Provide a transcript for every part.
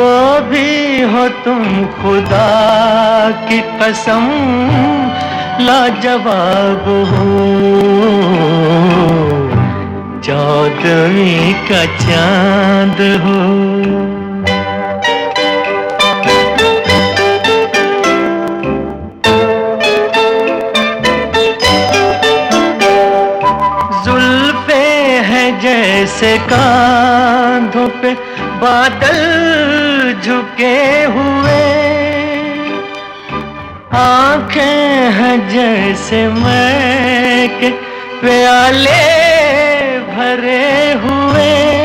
जो भी हो तुम खुदा की कसम, लाजवाब हो। चौदवी का चाँद हो। है जैसे कांधों पे बादल। झुके हुए। आँखें हैं जैसे मैं के प्याले भरे हुए।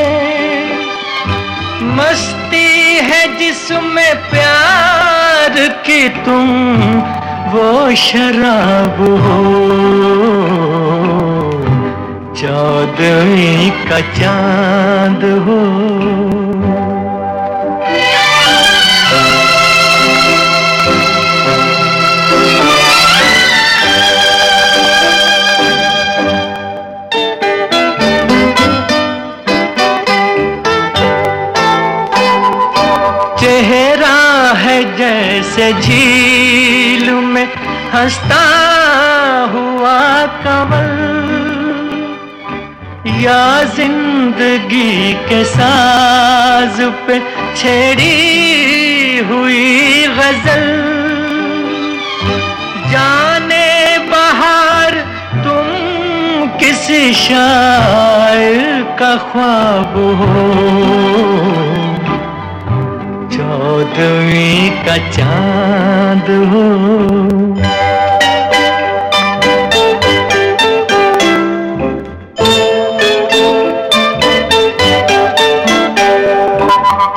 मस्ती है जिसमें प्यार की तुम, वो शराब हो। चौदवी का चाँद हो। जैसे झील में हंसता हुआ कमल। या ज़िंदगी के साज पे छेड़ी हुई गज़ल। जाने बाहर तुम किसी शायर का ख्वाब हो? का चाँद हो।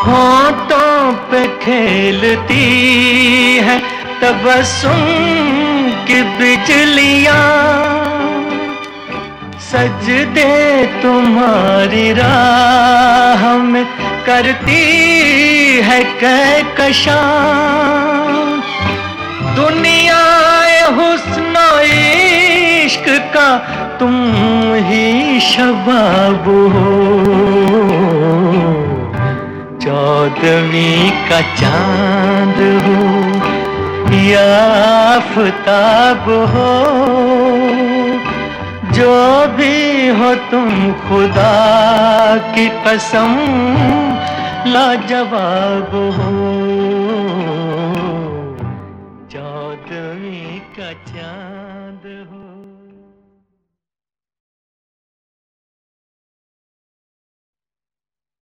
होठों पे खेलती है तबसुम की बिजलियाँ सजदे तुम्हारी राह में करती है कहकशा दुनिया हुस्न इश्क का तुम ही शबाब हो। चौदवी का चाँद हो, या आफ्ताब हो। जो भी हो तुम खुदा की कसम लाजवाब हो। चौदवी का चाँद हो।